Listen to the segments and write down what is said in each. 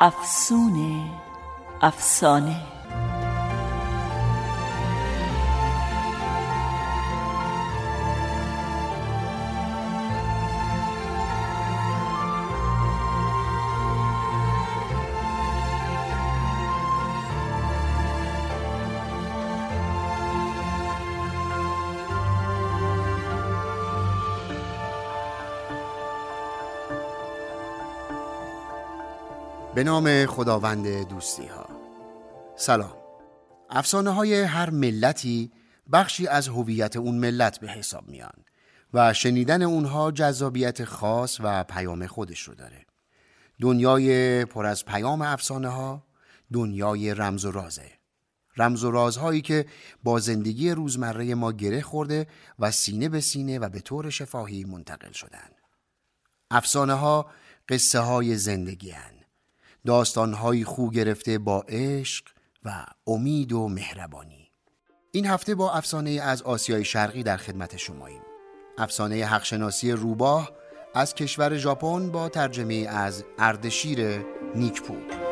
افسونه افسانه. به نام خداوند دوستی ها سلام. افسانه های هر ملتی بخشی از هویت اون ملت به حساب میان و شنیدن اونها جذابیت خاص و پیام خودش رو داره. دنیای پر از پیام افسانه ها دنیای رمز و رازه. رمز و رازهایی که با زندگی روزمره ما گره خورده و سینه به سینه و به طور شفاهی منتقل شدن. افسانه ها قصه های زندگی هن. داستانهایی خو گرفته با عشق و امید و مهربانی. این هفته با افسانه از آسیای شرقی در خدمت شماییم. افسانه حقشناسی روباه از کشور ژاپن با ترجمه از اردشیر نیکپور.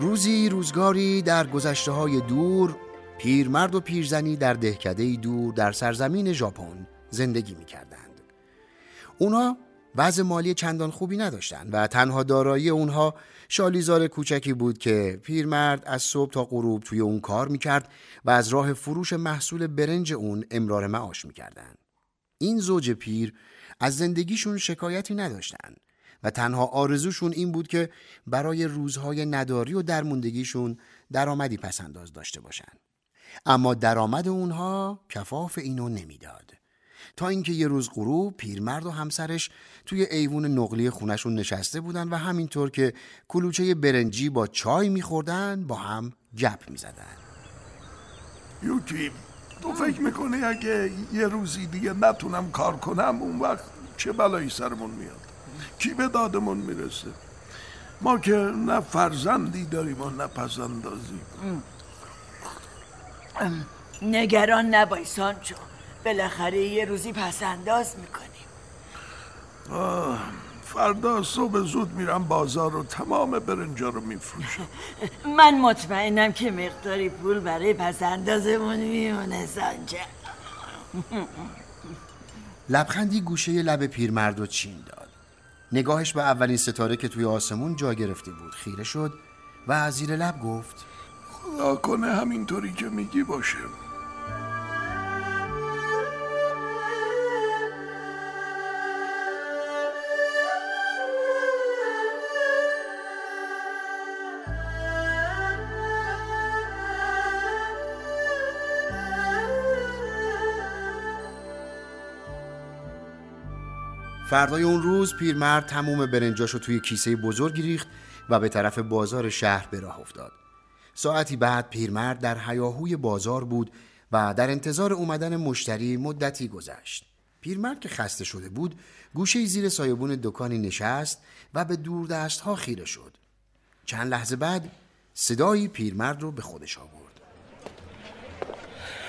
روزی روزگاری در گذشته های دور پیرمرد و پیرزنی در دهکده دور در سرزمین ژاپن زندگی می کردند. اونا وضع مالی چندان خوبی نداشتند و تنها دارایی اونها شالیزار کوچکی بود که پیرمرد از صبح تا غروب توی اون کار می‌کرد و از راه فروش محصول برنج اون امرار معاش می‌کردند. این زوج پیر از زندگیشون شکایتی نداشتند و تنها آرزوشون این بود که برای روزهای نداری و درموندگیشون درآمدی پسنداز داشته باشن. اما درآمد اونها کفاف اینو نمی‌داد. تا اینکه یه روز غروب پیرمرد و همسرش توی ایوون نقلی خونشون نشسته بودن و همینطور که کلوچه برنجی با چای میخوردن با هم گپ می‌زدن. یوکی تو فکر می‌کنی اگه یه روزی دیگه نتونم کار کنم اون وقت چه بلایی سرمون میاد؟ کی به دادمون می‌رسه؟ ما که نه فرزندی داریم و نه پسندازی. نگران نبای سانچو. بالاخره یه روزی پسنداز می‌کنیم. فردا صبح زود میرم بازار و تمام برنجا رو میفروشم. من مطمئنم که مقداری پول برای پسندازمون میمونه سانچو لبخندی گوشه لب پیرمرد و چین داد نگاهش به اولین ستاره که توی آسمون جا گرفته بود. خیره شد و زیر لب گفت خدا کنه همینطوری که میگی باشه. فردای اون روز پیرمرد تموم برنجاشو توی کیسه بزرگی ریخت و به طرف بازار شهر به راه افتاد. ساعتی بعد پیرمرد در حیاهوی بازار بود و در انتظار اومدن مشتری مدتی گذشت. پیرمرد که خسته شده بود گوشه زیر سایبون دکانی نشست و به دوردشت ها خیره شد. چند لحظه بعد صدایی پیرمرد رو به خودش آورد.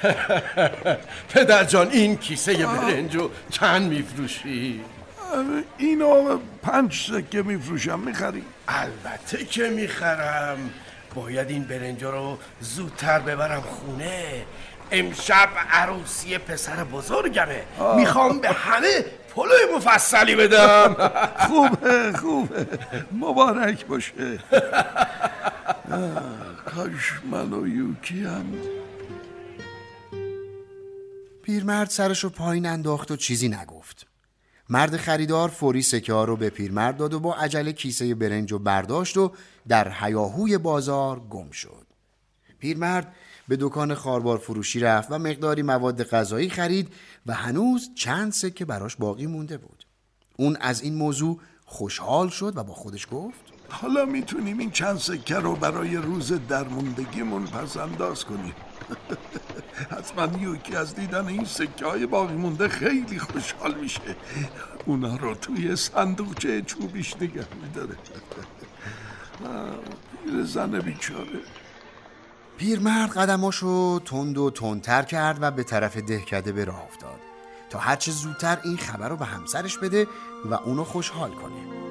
پدر جان این کیسه برنجو چند میفروشی؟ اینو پنج سکه میفروشم می‌خری؟ البته که می‌خرم. باید این برنجا رو زودتر ببرم خونه. امشب عروسی پسر بزرگمه. می‌خوام به همه پلوی مفصلی بدم. خوبه خوبه. مبارک باشه. کاش من و یوکی هم. پیرمرد سرشو پایین انداخت و چیزی نگفت. مرد خریدار فوری سکه ها رو به پیرمرد داد و با عجله کیسه برنج و برداشت و در حیاهوی بازار گم شد. پیرمرد به دکان خاربار فروشی رفت و مقداری مواد غذایی خرید و هنوز چند سکه براش باقی مونده بود. اون از این موضوع خوشحال شد و با خودش گفت حالا می‌تونیم این چند سکه رو برای روز درموندگیمون پس انداز کنیم. حتما یوکی از دیدن این سکه های باقی مونده خیلی خوشحال میشه. اونا رو توی صندوقچه چوبیش نگه میداره. پیر زن بیچاره. پیرمرد قدماشو تند و تندتر کرد و به طرف دهکده به راه افتاد. تا هرچه زودتر این خبر رو به همسرش بده و اونو خوشحال کنه.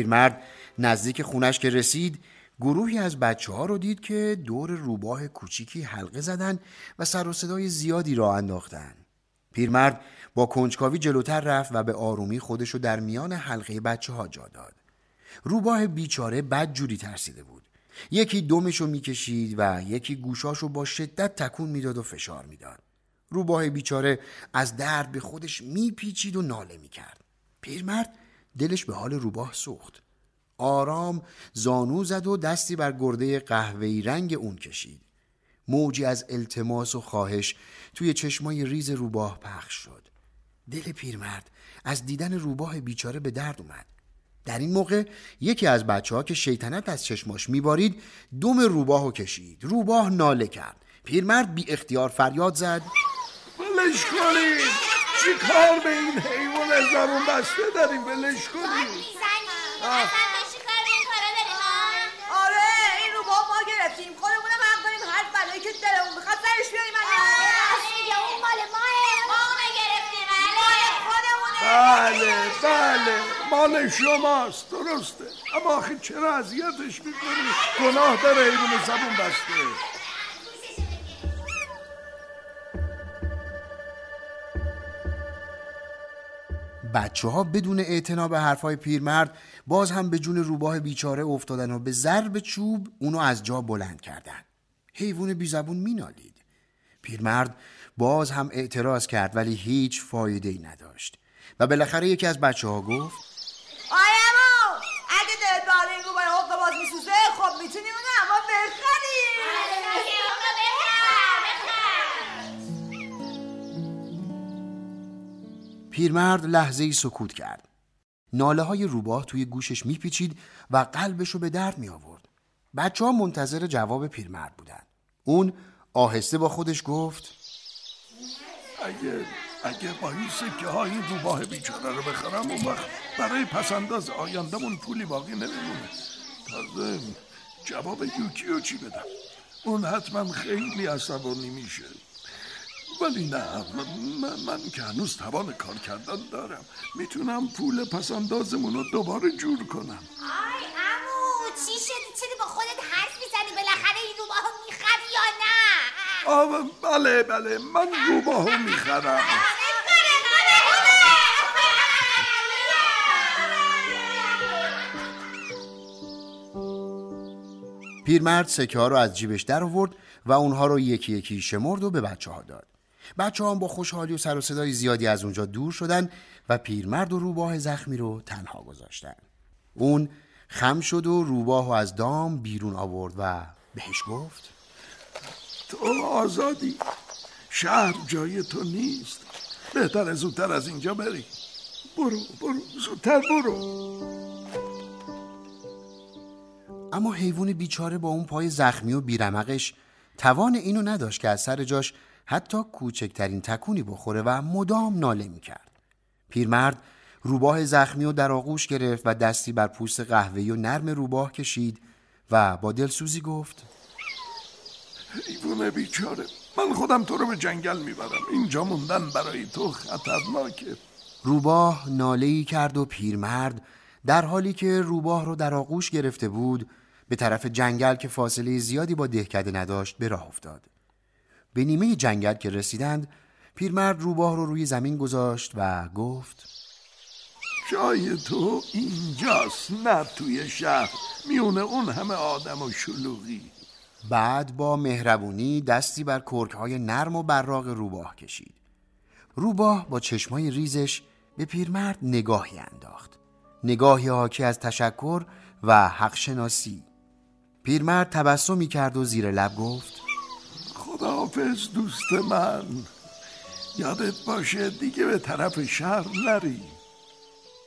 پیرمرد نزدیک خونش که رسید گروهی از بچه ها رو دید که دور روباه کوچیکی حلقه زدن و سر و صدای زیادی را انداختن. پیرمرد با کنجکاوی جلوتر رفت و به آرومی خودشو در میان حلقه بچه ها جا داد. روباه بیچاره بد جوری ترسیده بود. یکی دمشو می‌کشید و یکی گوشاشو با شدت تکون می‌داد و فشار می‌داد. روباه بیچاره از درد به خودش میپیچید و ناله می‌کرد. پیرمرد دلش به حال روباه سوخت. آرام زانو زد و دستی بر گرده قهوه‌ای رنگ اون کشید. موجی از التماس و خواهش توی چشمای ریز روباه پخش شد. دل پیرمرد از دیدن روباه بیچاره به درد اومد. در این موقع یکی از بچه ها که شیطنت از چشماش میبارید دوم روباهو کشید. روباه ناله کرد. پیرمرد بی اختیار فریاد زد. بلش کنید! چی کار به این حیوان زبون بسته داریم؟ بلش کنیم. آره این رو با ما گرفتیم. خودمونم حق داریم. هر بلایی که دلمون بخواد سرش بیاریم. اون مال ماه ما گرفتیم بله بله. مال شماست درسته. اما آخه چرا اذیتش می‌کنی؟ گناه داره حیوان زبون بسته. بچه ها بدون اعتنا به حرفای پیرمرد باز هم به جون روباه بیچاره افتادن و به ضرب چوب اونو از جا بلند کردن. حیوان بیزبون مینالید. پیرمرد باز هم اعتراض کرد ولی هیچ فایده ای نداشت. و بالاخره یکی از بچه ها گفت آیمو پیرمرد لحظه ای سکوت کرد. ناله های روباه توی گوشش میپیچید و قلبشو به درد می آورد. بچه ها منتظر جواب پیرمرد بودن. اون آهسته با خودش گفت اگه اگه با این سکه های روباه بیچاره رو بخرم اون وقت برای پسنداز آیندهمون پولی باقی نمیمونه تازه جواب یوکیو چی بدم اون حتما خیلی عصبانی میشه ولی نه من, من که هنوز توان کار کردن دارم. می‌تونم پول پسندازمون رو دوباره جور کنم. آی امو چی شدی؟ چرا با خودت حرف می‌زنی؟ بالاخره این روباهو می‌خری یا نه؟ آه بله بله من روباهو می‌خرم. پیرمرد سکه ها رو از جیبش در آورد و اونها رو یکی یکی شمرد و به بچه ها داد. بچه هم با خوشحالی و سر و صدای زیادی از اونجا دور شدن و پیرمرد و روباه زخمی رو تنها گذاشتن. اون خم شد و روباه و از دام بیرون آورد و بهش گفت تو آزادی شهر جای تو نیست. بهتر زودتر از اینجا بری. برو برو زودتر برو. اما حیوان بیچاره با اون پای زخمی و بیرمقش توان اینو نداشت که از سر جاش حتی کوچکترین تکونی بخوره و مدام ناله می‌کرد. پیرمرد روباه زخمی و در آغوش گرفت و دستی بر پوست قهوه‌ای و نرم روباه کشید و با دلسوزی گفت حیوان بیچاره من خودم تو رو به جنگل می‌برم. اینجا موندن برای تو خطرناکه. روباه ناله‌ای کرد و پیرمرد در حالی که روباه رو در آغوش گرفته بود به طرف جنگل که فاصله زیادی با دهکده نداشت به راه افتاد. به نیمه جنگل که رسیدند پیرمرد روباه رو روی زمین گذاشت و گفت جای تو اینجاست نه توی شهر. میونه اون همه آدم و شلوغی. بعد با مهربونی دستی بر کرکهای نرم و براق روباه کشید. روباه با چشمای ریزش به پیرمرد نگاهی انداخت. نگاهی حاکی از تشکر و حق شناسی پیرمرد تبسمی کرد و زیر لب گفت خداحافظ دوست من. یادت باشه دیگه به طرف شهر نری.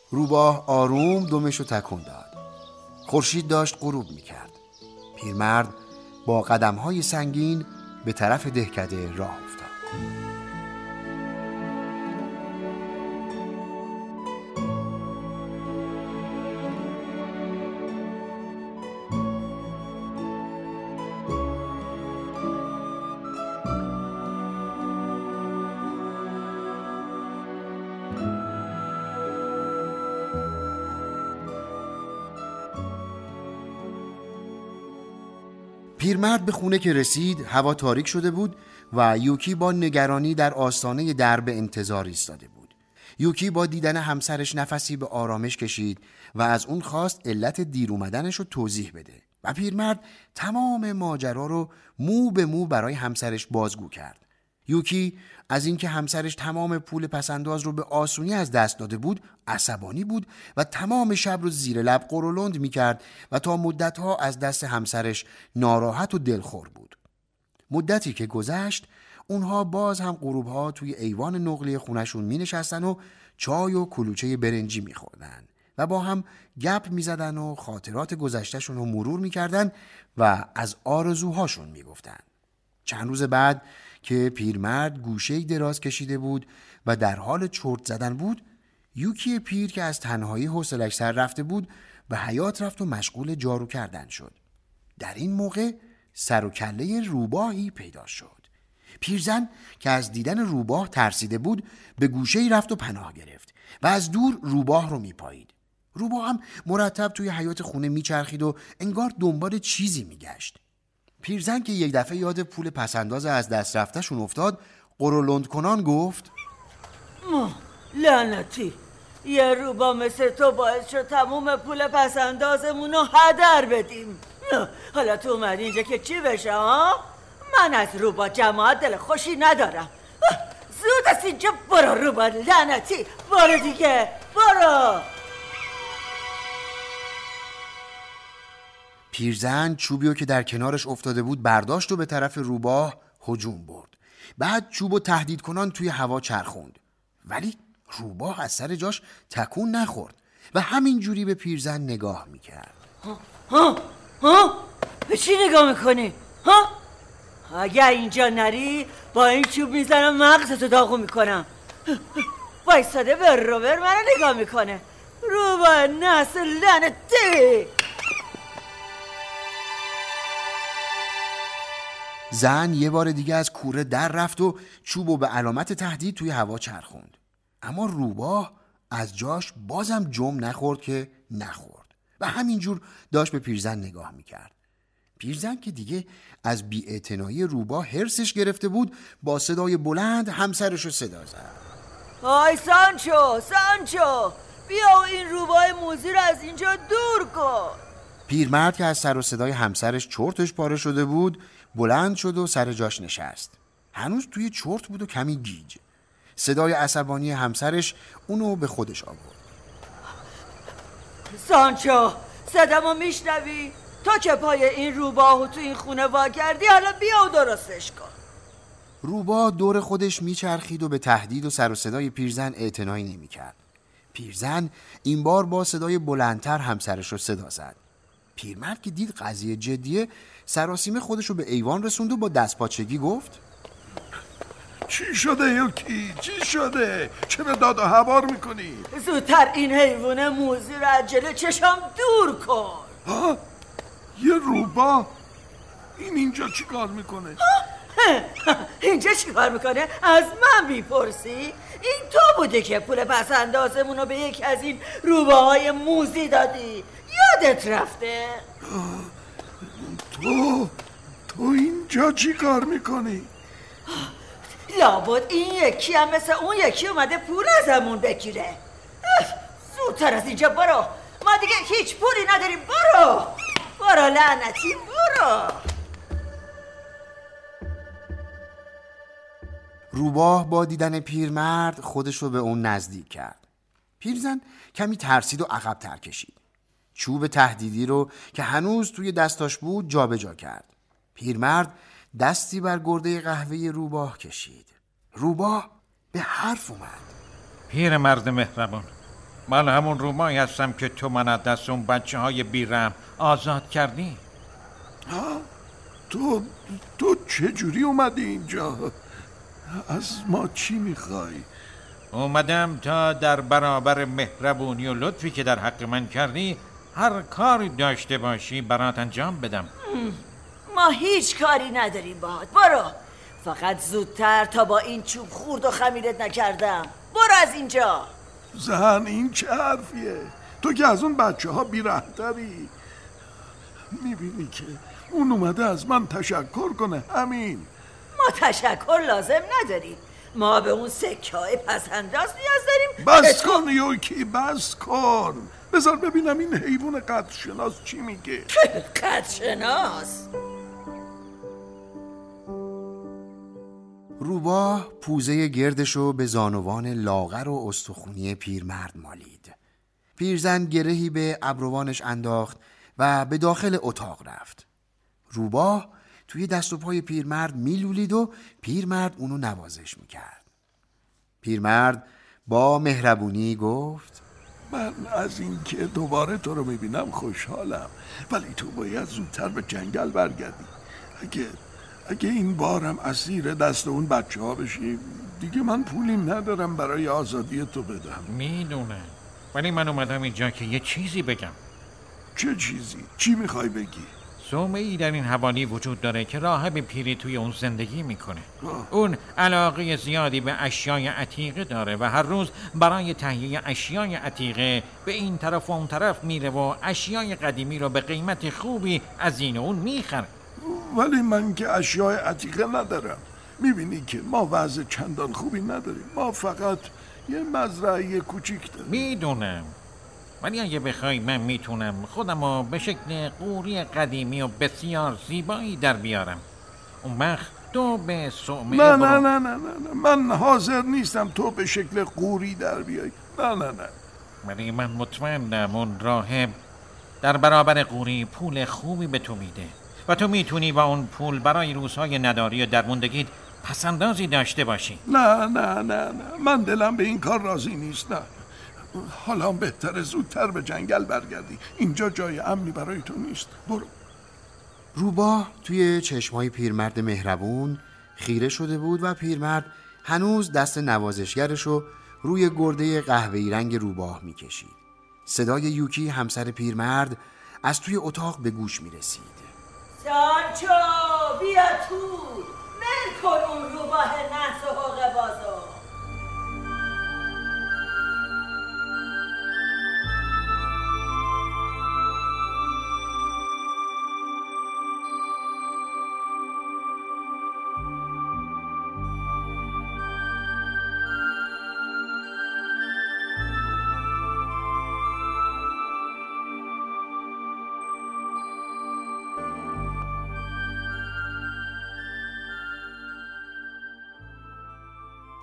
روباه آروم دمش رو تکون داد. خورشید داشت غروب می‌کرد. پیرمرد با قدمهای سنگین به طرف دهکده راه افتاد. خونه که رسید هوا تاریک شده بود و یوکی با نگرانی در آستانه درب انتظار ایستاده بود. یوکی با دیدن همسرش نفسی به آرامش کشید و از اون خواست علت دیر اومدنش رو توضیح بده. و پیرمرد تمام ماجرا رو مو به مو برای همسرش بازگو کرد. یوکی از اینکه همسرش تمام پول پسنداز رو به آسونی از دست داده بود عصبانی بود و تمام شب رو زیر لب قرولند می کرد و تا مدتها از دست همسرش ناراحت و دلخور بود مدتی که گذشت اونها باز هم غروبها توی ایوان نقلی خونشون می نشستن و چای و کلوچه برنجی می خوردن و با هم گپ می زدن و خاطرات گذشتهشون رو مرور می کردن و از آرزوهاشون می گفتن. چند روز بعد که پیرمرد گوشه دراز کشیده بود و در حال چرت زدن بود یوکی پیر که از تنهایی حوصلش سر رفته بود به حیات رفت و مشغول جارو کردن شد. در این موقع سر و کله روباهی پیدا شد. پیرزن که از دیدن روباه ترسیده بود به گوشه ای رفت و پناه گرفت و از دور روباه رو میپایید. روباه هم مرتب توی حیات خونه میچرخید و انگار دنبال چیزی میگشت. پیرزن که یک دفعه یاد پول پسنداز از دست رفتهشون افتاد قرولند کنان گفت لعنتی. یه روبا مثل تو باعث شد تموم پول پسندازمون رو هدر بدیم. حالا تو اومدی اینجا که چی بشه ها؟ من از روبا جماعت دل خوشی ندارم. زود از اینجا برو روبا لعنتی. برو دیگه برو. پیرزن چوبی که در کنارش افتاده بود برداشت و به طرف روباه هجوم برد. بعد چوب و تهدید کنان توی هوا چرخوند. ولی روباه از سر جاش تکون نخورد و همین جوری به پیرزن نگاه می‌کرد. ها ها به چی نگاه می‌کنی؟ ها؟ اگر اینجا نری با این چوب می‌زنم مغزتو داغو می‌کنم. وایستاده به روبر منو نگاه می‌کنه. روبا نسل لعنتی. زن یه بار دیگه از کوره در رفت و چوب و به علامت تهدید توی هوا چرخوند. اما روباه از جاش بازم جم نخورد که نخورد. و همینجور داشت به پیرزن نگاه می‌کرد. پیرزن که دیگه از بیاعتنایی روباه هرسش گرفته بود با صدای بلند همسرش رو صدا زد. آی سانچو سانچو بیا این روبای موزی رو از اینجا دور کن. پیرمرد که از سر و صدای همسرش چرتش پاره شده بود بلند شد و سر جاش نشست. هنوز توی چرت بود و کمی گیج. صدای عصبانی همسرش اونو به خودش آورد. سانچو صدامو میشنوی؟ تو که پای این روباهو تو این خونه وا کردی حالا بیا و درستش کن. روبا دور خودش میچرخید و به تهدید و سر و صدای پیرزن اعتنایی نمی‌کرد. پیرزن این بار با صدای بلندتر همسرش رو صدا زد. پیرمرد که دید قضیه جدیه سراسیمه خودش رو به ایوان رسوند و با دستپاچگی گفت چی شده یوکی؟ چی شده؟ چه به داد و هوار می‌کنی؟ زودتر این حیوان موزی رو از جلو چشم دور کن. ها یه روبا؟ این اینجا چی کار می‌کنه؟ اینجا چیکار می‌کنه؟ از من می‌پرسی؟ این تو بوده که پول پس اندازمون رو به یکی از این روباهای موزی دادی. یادت رفته. تو تو اینجا چی کار می‌کنی؟ لابد این یکی هم مثل اون یکی اومده پول ازمون بگیره. زودتر از اینجا برو. ما دیگه هیچ پولی نداریم برو. برو لعنتی برو. روباه با دیدن پیرمرد خودش رو به اون نزدیک کرد. پیرزن کمی ترسید و عقب تر کشید. چوب تهدیدی رو که هنوز توی دستاش بود جابجا کرد. پیرمرد دستی بر گرده قهوه روباه کشید. روباه به حرف اومد. پیر مرد مهربان من همون رومایی هستم که تو من از دست اون بچه های بیرم آزاد کردی. ها؟ تو تو چجوری اومدی اینجا؟ از ما چی می‌خوای؟ اومدم تا در برابر مهربونی و لطفی که در حق من کردی هر کاری داشته باشی برات انجام بدم. ما هیچ کاری نداریم باهات. برو. فقط زودتر تا با این چوب خورد و خمیرت نکردم. برو از اینجا. زن این چه حرفیه؟ تو که از اون بچه ها بیرحتری می‌بینی که اون اومده از من تشکر کنه. همین ما تشکر لازم نداریم. ما به اون سکه های پسنداز نیاز داریم. بس تو- کن یوکی بس کن. بذار ببینم این حیوان قدر شناس چی میگه. قدرشناس روباه پوزه گردشو به زانوان لاغر و استخونی پیرمرد مالید. پیرزن گرهی به ابروانش انداخت و به داخل اتاق رفت. روباه توی دست و پای پیرمرد میلولید و پیرمرد اونو نوازش می‌کرد. پیرمرد با مهربونی گفت من از اینکه دوباره تو رو می‌بینم خوشحالم ولی تو باید زودتر به جنگل برگردی اگه اگه این بارم اسیر دست اون بچه ها بشی دیگه من پولی ندارم برای آزادی تو بدم می‌دونم ولی من اومدم اینجا که یه چیزی بگم چه چیزی؟ چی می‌خوای بگی؟ سومه ای در این حوالی وجود داره که راهب پیری توی اون زندگی می‌کنه. اون علاقه زیادی به اشیای عتیقه داره و هر روز برای تهیه اشیای عتیقه به این طرف و اون طرف میره و اشیای قدیمی رو به قیمت خوبی از این و اون می‌خره. ولی من که اشیاء عتیقه ندارم. می‌بینی که ما وضع چندان خوبی نداریم. ما فقط یه مزرعه کوچیک داریم. می‌دونم. ولی اگه بخوای من می‌تونم خودم رو به شکل قوری قدیمی و بسیار زیبایی در بیارم. اون وقت تو به سومه نه نه. نه نه نه نه. من حاضر نیستم تو به شکل قوری در بیای. نه نه نه. ولی من مطمئنم اون راهب در برابر قوری پول خوبی به تو میده و تو می‌تونی با اون پول برای روزهای نداری و درموندگیت پسندازی داشته باشی. نه نه نه نه. من دلم به این کار راضی نیست نه. حالا بهتره زودتر به جنگل برگردی. اینجا جای امنی برای تو نیست. برو. روباه توی چشمای پیرمرد مهربون خیره شده بود و پیرمرد هنوز دست نوازشگرشو روی گرده قهوه‌ای رنگ روباه می‌کشید. صدای یوکی همسر پیرمرد از توی اتاق به گوش می‌رسید. سانچو بیا تو. ول کن اون روباه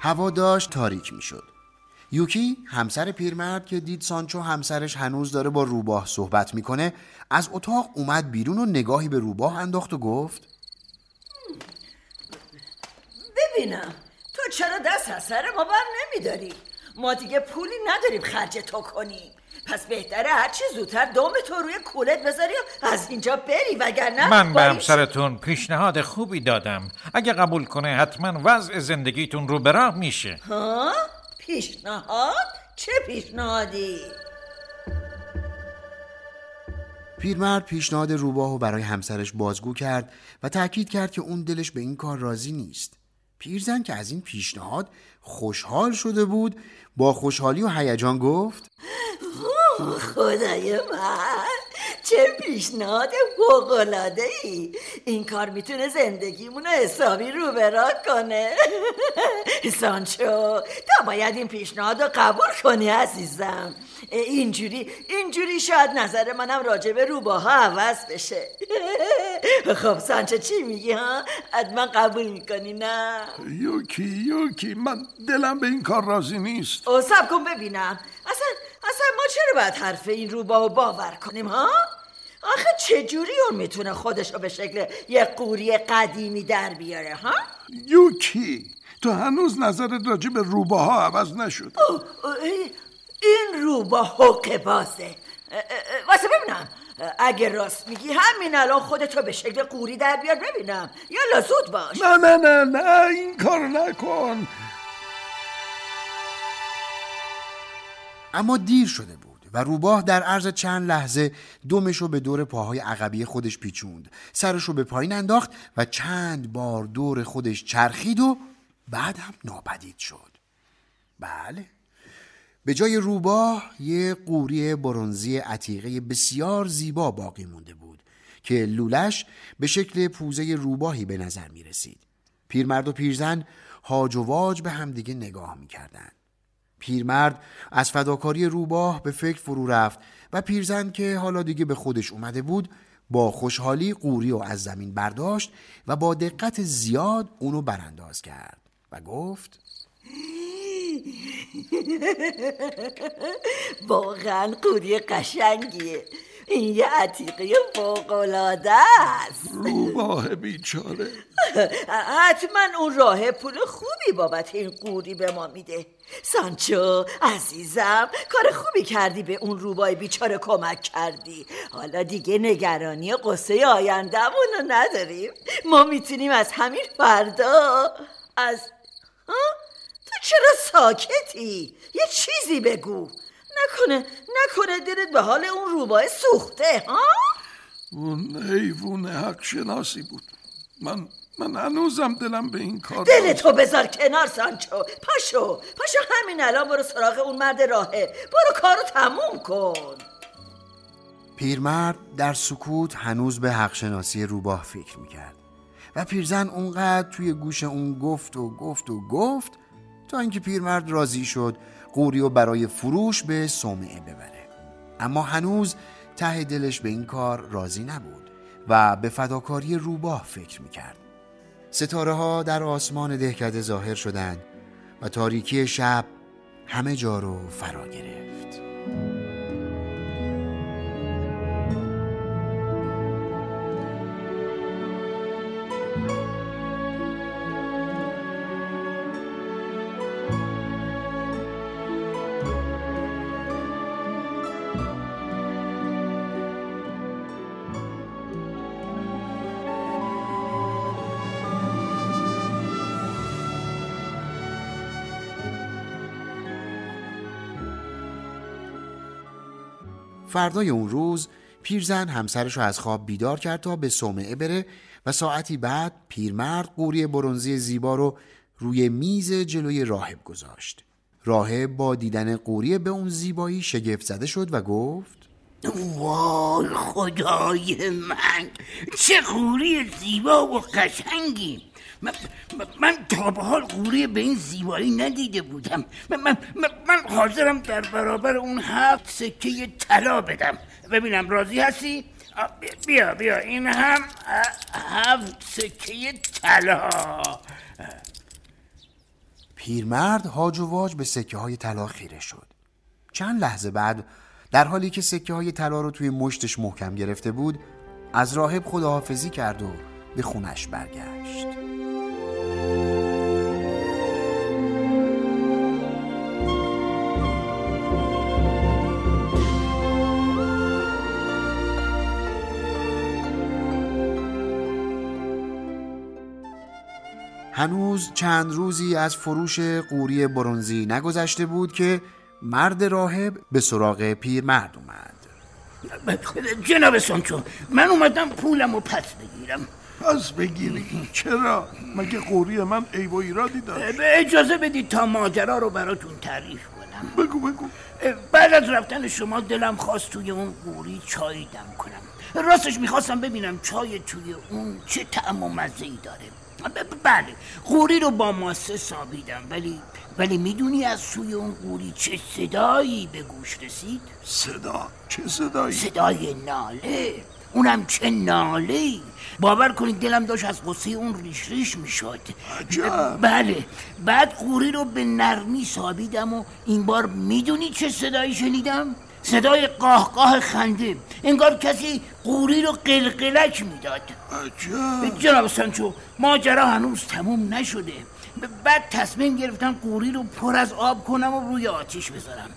هوا داشت تاریک می‌شد. یوکی همسر پیرمرد که دید سانچو همسرش هنوز داره با روباه صحبت می‌کنه از اتاق اومد بیرون و نگاهی به روباه انداخت و گفت ببینم تو چرا دست از سر ما بر نمیداری ما دیگه پولی نداریم خرج تو کنیم پس بهتره هرچی زودتر دوم تو روی کولت بذاری و از اینجا بری وگرنه من با به همسرتون پیشنهاد خوبی دادم اگه قبول کنه حتما وضع زندگیتون رو به راه میشه ها؟ پیشنهاد؟ چه پیشنهادی؟ پیرمرد پیشنهاد روباه و برای همسرش بازگو کرد و تأکید کرد که اون دلش به این کار راضی نیست پیرزن که از این پیشنهاد خوشحال شده بود با خوشحالی و هیجان گفت خدای من چه پیشنهاد فوقلاده ای این کار می‌تونه زندگیمون رو حسابی رو کنه. سانچو تا باید این پیشنهاد رو قبول کنی عزیزم. اینجوری اینجوری شاید نظر منم راجع به روباها عوض بشه. خب سانچو چی میگی ها؟ حتما قبول می‌کنی نه؟ یوکی یوکی من دلم به این کار راضی نیست. او سب کن ببینم. اصلا اصلا ما چرا باید حرف این روبا باور کنیم ها؟ آخه چجوری اون می‌تونه خودش رو به شکل یه قوری قدیمی در بیاره ها؟ یوکی تو هنوز نظرت راجع به روباها عوض نشد. این روبا حق بازه. واسه ببینم اگه راست میگی همین الان خودتو به شکل قوری در بیار ببینم. یا زود باش. نه نه نه نه این کار نکن. اما دیر شده بود و روباه در عرض چند لحظه دومشو به دور پاهای عقبی خودش پیچوند سرشو به پایین انداخت و چند بار دور خودش چرخید و بعد هم ناپدید شد بله به جای روباه یه قوری برونزی عتیقه بسیار زیبا باقی مونده بود که لولش به شکل پوزه روباهی به نظر می رسید. پیرمرد و پیرزن هاج و واج به همدیگه نگاه می کردن. پیرمرد از فداکاری روباه به فکر فرو رفت و پیرزن که حالا دیگه به خودش اومده بود با خوشحالی قوری و از زمین برداشت و با دقت زیاد اونو برانداز کرد و گفت واقعا قوری قشنگیه. این یه عتیقه فوقلاده است. روباه بیچاره. حتما اون راه پول خوبی بابت این قوری به ما میده. سانچو عزیزم کار خوبی کردی به اون روبای بیچاره کمک کردی. حالا دیگه نگرانی قصه آیندهمون رو نداریم. ما می‌تونیم از همین فردا از تو چرا ساکتی؟ یه چیزی بگو. نکنه نکنه دلت به حال اون روباه سوخته ها؟ اون حیوون حق شناسی بود. من من هنوزم دلم به این کار دلتو بذار کنار سانچو. پاشو پاشو همین الان برو سراغ اون مرد راهه. برو کارو تموم کن. پیرمرد در سکوت هنوز به حق شناسی روباه فکر می‌کرد و پیرزن اونقدر توی گوش اون گفت و گفت و گفت تا اینکه پیرمرد راضی شد قوری برای فروش به صومعه ببره. اما هنوز ته دلش به این کار راضی نبود و به فداکاری روباه فکر می‌کرد. ستاره ها در آسمان دهکده ظاهر شدند و تاریکی شب همه جا رو فرا گرفت. فردای اون روز پیرزن همسرش رو از خواب بیدار کرد تا به صومعه بره و ساعتی بعد پیرمرد قوری برونزی زیبا رو روی میز جلوی راهب گذاشت. راهب با دیدن قوری به اون زیبایی شگفت زده شد و گفت وای خدای من چه قوری زیبا و قشنگی! من, من تا به حال قوری به این زیبایی ندیده بودم. من, من, من حاضرم در برابر اون هفت سکه طلا بدم. ببینم راضی هستی؟ بیا بیا. این هم هفت سکه طلا. پیرمرد هاج و واج به سکه های طلا خیره شد. چند لحظه بعد در حالی که سکه های طلا رو توی مشتش محکم گرفته بود از راهب خداحافظی کرد و به خونش برگشت. هنوز چند روزی از فروش قوری برونزی نگذشته بود که مرد راهب به سراغ پیرمرد اومد. جناب سانچو من اومدم پولم رو پس بگیرم. پس بگیری؟ چرا؟ مگه قوری من عیب و ایرادی داشت اجازه بدید تا ماجرا رو براتون تعریف کنم. بگو بگو. بعد از رفتن شما دلم خواست توی اون قوری چای دم کنم. راستش می‌خواستم ببینم چای توی اون چه طعم و مزه ای داره. بله قوری رو با ماسه سابیدم ولی ولی می‌دونی از سوی اون قوری چه صدایی به گوش رسید؟ صدا چه صدایی صدای ناله اونم چه ناله ای باور کنید دلم داشت از قصه اون ریش ریش می‌شد عجب. بله بعد قوری رو به نرمی سابیدم و این بار می‌دونی چه صدایی شنیدم؟ صدای قاه خنده انگار کسی قوری رو قلقلک می‌داد. عجب. جناب سانچو ماجرا هنوز تموم نشده. بعد تصمیم گرفتم قوری رو پر از آب کنم و روی آتیش بذارم.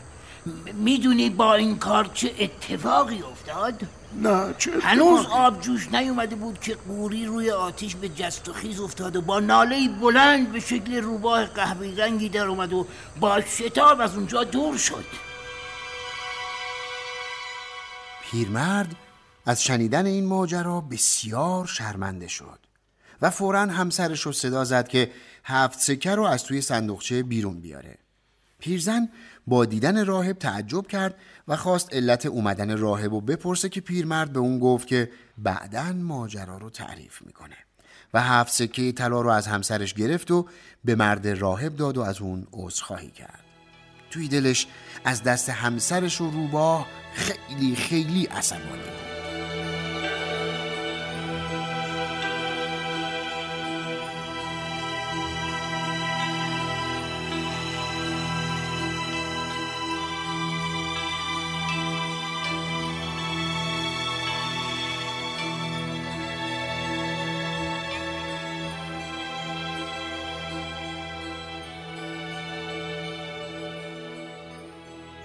می‌دونی با این کار چه اتفاقی افتاد؟ نه چه هنوز اتفاقی؟ آب جوش نیومده بود که قوری روی آتیش به جست و خیز افتاد و با ناله بلند به شکل روباه قهوه‌ای رنگی در اومد و با شتاب از اونجا دور شد. پیرمرد از شنیدن این ماجرا بسیار شرمنده شد و فورا همسرش رو صدا زد که هفت سکه رو از توی صندوقچه بیرون بیاره. پیرزن با دیدن راهب تعجب کرد و خواست علت اومدن راهب و بپرسه که پیرمرد به اون گفت که بعدا ماجرا رو تعریف می‌کنه و هفت سکه طلا رو از همسرش گرفت و به مرد راهب داد و از اون عذرخواهی کرد. توی دلش از دست همسرش و روباه خیلی خیلی عصبانی بود.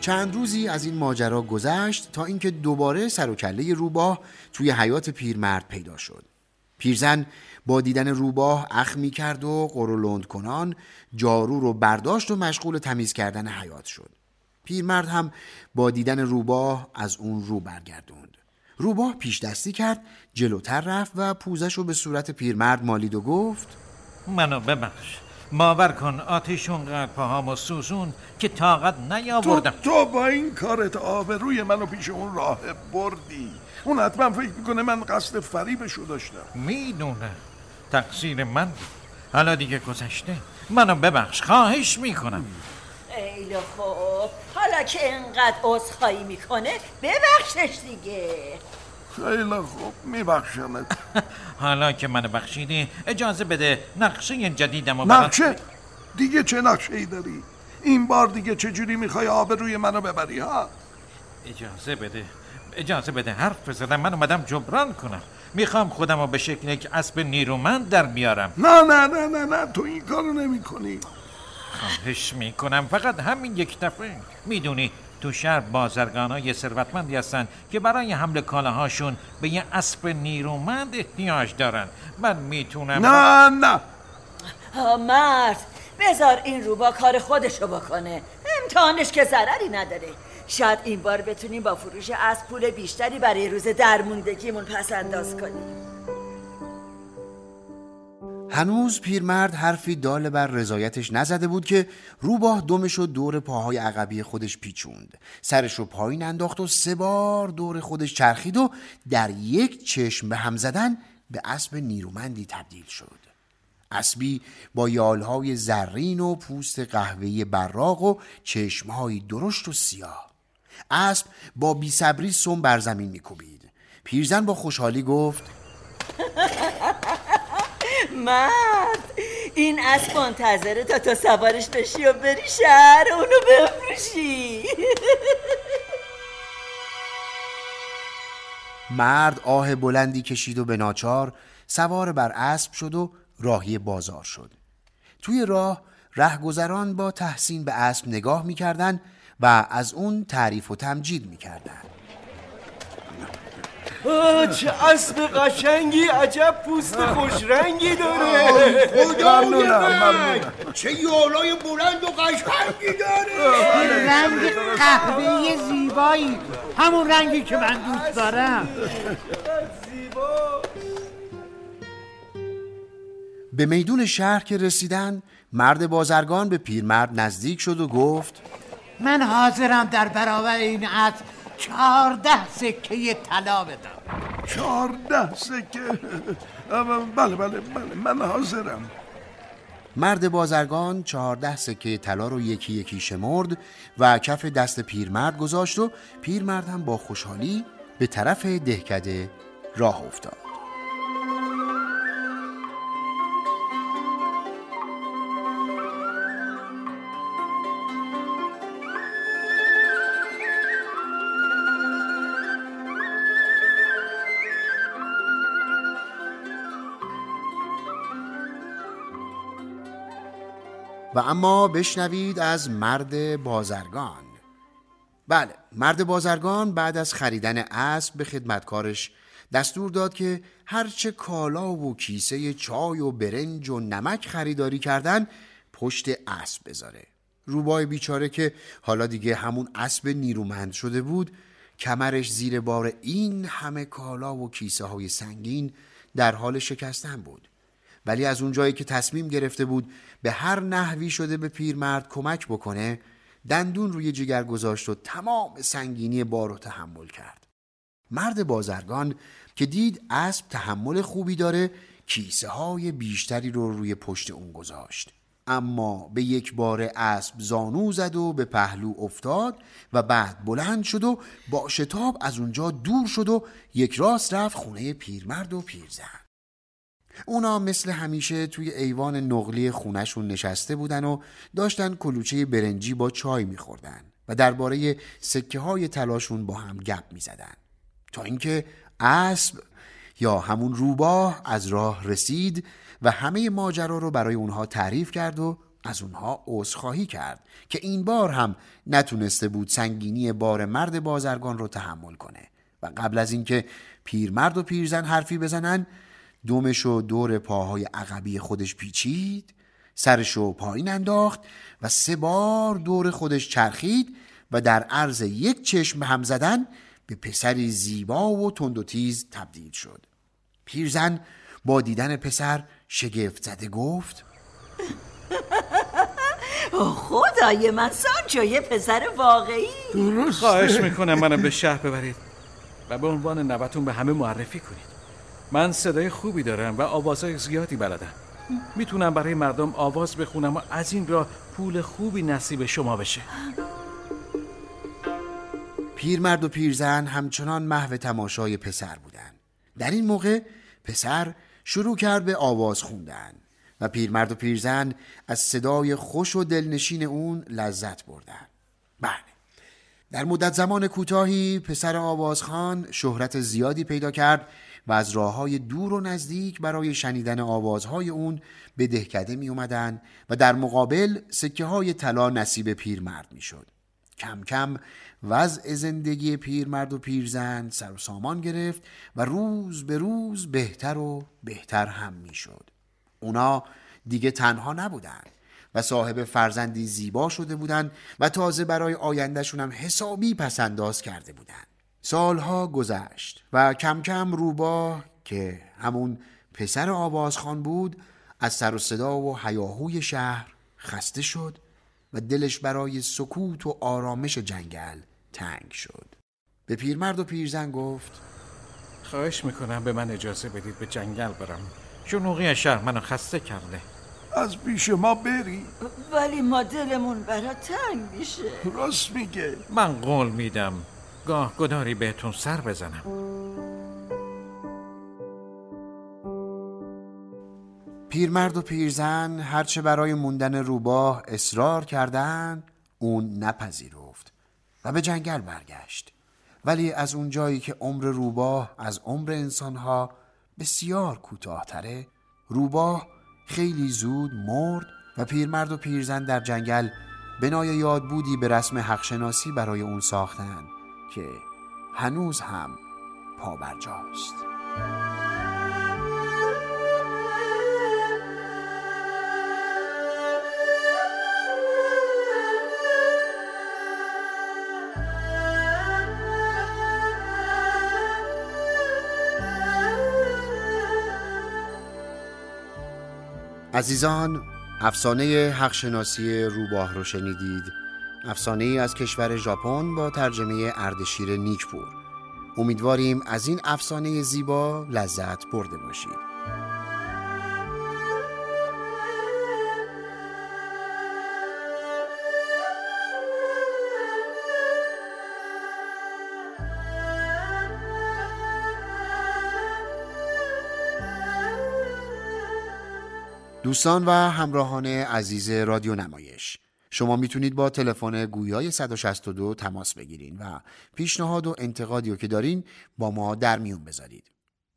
چند روزی از این ماجرا گذشت تا اینکه دوباره سر و کله روباه توی حیات پیرمرد پیدا شد. پیرزن با دیدن روباه اخ می کرد و قرولند کنان جارو رو برداشت و مشغول تمیز کردن حیات شد. پیرمرد هم با دیدن روباه از اون رو برگردوند. روباه پیش دستی کرد جلوتر رفت و پوزش رو به صورت پیرمرد مالید و گفت منو ببخش. باور کن آتیش اونقدر پاهامو سوزون که طاقت تو, نیاوردم. تو با این کارت آبروی منو پیش اون راهب بردی. اون حتما فکر می‌کنه من قصد فریبشو داشتم. می‌دونه. تقصیر من بود. حالا دیگه گذشته. منو ببخش خواهش می‌کنم. خیلی خوب. حالا که اینقدر عذرخواهی می‌کنه ببخشش دیگه. خیلی خوب میبخشمت. حالا که منو بخشیدی اجازه بده نقشه جدیدمو برات- نقشه؟ دیگه چه نقشه ای داری؟ این بار دیگه چجوری می‌خوای آبروی منو ببری ها؟ اجازه بده اجازه بده حرف بزنم. من اومدم جبران کنم. می‌خوام خودم رو به شکل یک اسب نیرومند در بیارم. نه نه نه نه نه تو این کارو نمی کنی خواهش می‌کنم فقط همین یک دفعه. می‌دونی تو شهر بازرگانای ثروتمندی هستن که برای حمل کالاهاشون به یه اسب نیرومند احتیاج دارن. من می‌تونم نه نه. مرد بذار این رو با کار خودشو بکنه. امتحانش که ضرری نداره. شاید این بار بتونیم با فروش از پول بیشتری برای روز درموندگیمون پس انداز کنیم. هنوز پیرمرد حرفی دال بر رضایتش نزده بود که روباه دمش و دور پاهای عقبی خودش پیچوند. سرش رو پایین انداخت و سه بار دور خودش چرخید و در یک چشم به هم زدن به اسب نیرومندی تبدیل شد. اسبی با یالهای زرین و پوست قهوه‌ای براق و چشمهای درشت و سیاه. اسب با بیصبری سم بر زمین میکوبید. پیرزن با خوشحالی گفت مرد این اسب منتظره تا تو سوارش بشی و بری شهر اونو بفروشی. مرد آه بلندی کشید و به ناچار سوار بر اسب شد و راهی بازار شد. توی راه رهگذران با تحسین به اسب نگاه می‌کردند و از اون تعریف و تمجید می‌کردند. چه اسب قشنگی عجب پوست خوش رنگی داره. ممنونم، ممنونم. چه یالای بلند و قشنگی داره. رنگ قهوه‌ای زیبایی. همون رنگی که من دوست دارم. به میدون شهر که رسیدن مرد بازرگان به پیرمرد نزدیک شد و گفت من حاضرم در برابر این اسب چهارده سکه طلا بدم. چهارده سکه؟ بله بله بله من حاضرم. مرد بازرگان چهارده سکه طلا رو یکی یکی شمرد و کف دست پیرمرد گذاشت و پیرمرد هم با خوشحالی به طرف دهکده راه افتاد. و اما بشنوید از مرد بازرگان. بله مرد بازرگان بعد از خریدن اسب به خدمتکارش دستور داد که هرچه کالا و کیسه چای و برنج و نمک خریداری کردن پشت اسب بذاره. روبای بیچاره که حالا دیگه همون اسب نیرومند شده بود کمرش زیر بار این همه کالا و کیسه های سنگین در حال شکستن بود. ولی از اونجایی که تصمیم گرفته بود به هر نحوی شده به پیرمرد کمک بکنه دندون روی جگر گذاشت و تمام سنگینی بار رو تحمل کرد. مرد بازرگان که دید اسب تحمل خوبی داره کیسه های بیشتری رو روی پشت اون گذاشت. اما به یک بار اسب زانو زد و به پهلو افتاد و بعد بلند شد و با شتاب از اونجا دور شد و یک راست رفت خونه پیرمرد و پیرزن. اونا مثل همیشه توی ایوان نقلی خونشون نشسته بودن و داشتن کلوچه برنجی با چای میخوردن و درباره سکه های تلاشون با هم گپ می‌زدن. تا اینکه اسب یا همون روباه از راه رسید و همه ماجرا رو برای اونها تعریف کرد و از اونها عذرخواهی کرد که این بار هم نتونسته بود سنگینی بار مرد بازرگان رو تحمل کنه. و قبل از اینکه پیرمرد و پیرزن حرفی بزنن دومشو دور پاهای عقبی خودش پیچید سرشو پایین انداخت و سه بار دور خودش چرخید و در عرض یک چشم به هم زدن به پسری زیبا و تند و تیز تبدیل شد. پیرزن با دیدن پسر شگفت زده گفت خدای من سانچو یه پسر واقعی. خواهش می‌کنم منو به شهر ببرید و به عنوان نوتون به همه معرفی کنید. من صدای خوبی دارم و آوازهای زیادی بلدم. می‌تونم برای مردم آواز بخونم و از این راه پول خوبی نصیب شما بشه. پیرمرد و پیرزن همچنان محو تماشای پسر بودن. در این موقع پسر شروع کرد به آواز خوندن و پیرمرد و پیرزن از صدای خوش و دلنشین اون لذت بردن. بله. در مدت زمان کوتاهی پسر آوازخان شهرت زیادی پیدا کرد و از راه های دور و نزدیک برای شنیدن آوازهای اون به دهکده می اومدن و در مقابل سکه های طلا نصیب پیرمرد می شد. کم کم وضع زندگی پیرمرد و پیرزن سر و سامان گرفت و روز به روز بهتر و بهتر هم می شد. اونا دیگه تنها نبودن و صاحب فرزندی زیبا شده بودند و تازه برای آیندهشون هم حسابی پسنداز کرده بودند. سالها گذشت و کم کم روباه که همون پسر آوازخان بود از سر و صدا و هیاهوی شهر خسته شد و دلش برای سکوت و آرامش جنگل تنگ شد. به پیرمرد و پیرزن گفت خواهش می‌کنم به من اجازه بدید به جنگل برم. شنوقی شهر منو خسته کرده. از پیش ما بری. ولی ما دلمون برا تنگ میشه. راست میگه. من قول میدم. گاه گداری بهتون سر بزنم. پیرمرد و پیرزن هرچه برای موندن روباه اصرار کردند اون نپذیرفت و به جنگل برگشت. ولی از اونجایی که عمر روباه از عمر انسانها بسیار کوتاهتره روباه خیلی زود مرد و پیرمرد و پیرزن در جنگل بنای یادبودی به رسم حقشناسی برای اون ساختن. که هنوز هم پابرجاست. عزیزان افسانه حقشناسی روباه رو شنیدید. افسانه ای از کشور ژاپن با ترجمه اردشیر نیکپور. امیدواریم از این افسانه زیبا لذت برده باشید. دوستان و همراهان عزیز رادیو نمایش شما می‌تونید با تلفن گویای 162 تماس بگیرین و پیشنهاد و انتقادی که دارین با ما در میون بذارید.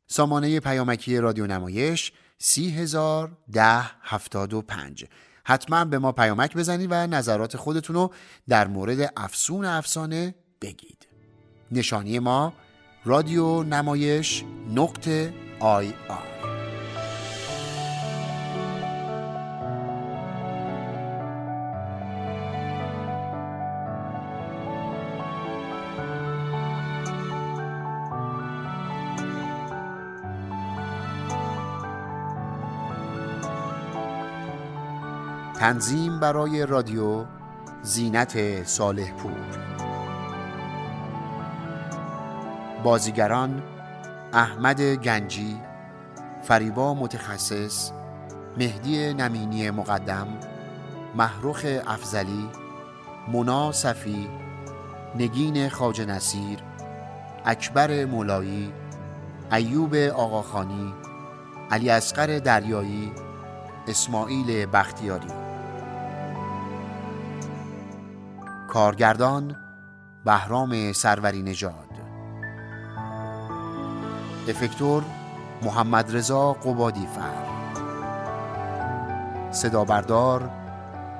سامانه پیامکی رادیو نمایش 301075 حتما به ما پیامک بزنید و نظرات خودتون رو در مورد افسون افسانه بگید. نشانی ما رادیو نمایش نقطه آی آر تنظیم برای رادیو زینت صالح پور بازیگران احمد گنجی فریبا متخصص مهدی نمینی مقدم محروخ افزلی منا صفی نگین خاج نصیر اکبر مولایی ایوب آقاخانی علی اصغر دریایی اسماعیل بختیاری. کارگردان بهرام سروری نژاد. افکتور محمد رضا قبادی فر صدا بردار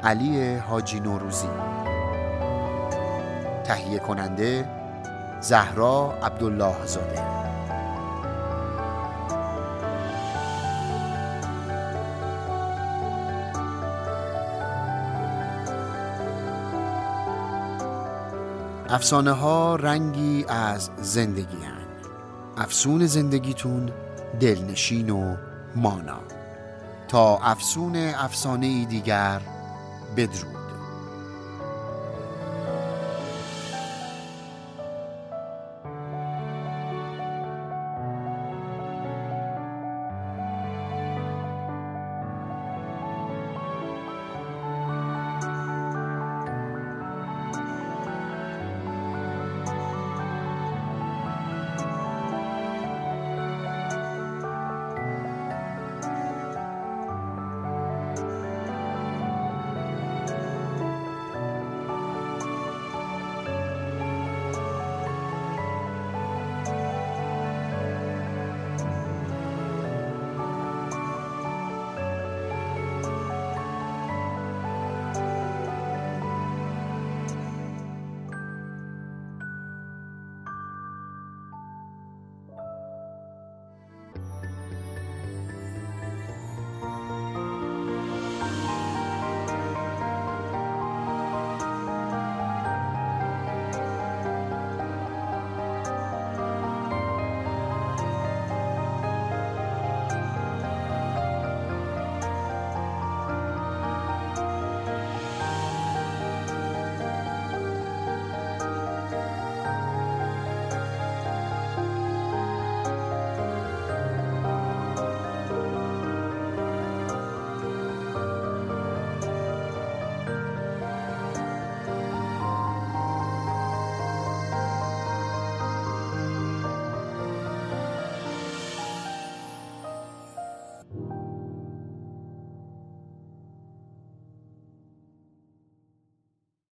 علی حاجی نوروزی. تهیه کننده زهرا عبدالله زاده افسانه ها رنگی از زندگی هن. افسون زندگیتون دلنشین و مانا تا افسون افسانه ای دیگر بدرود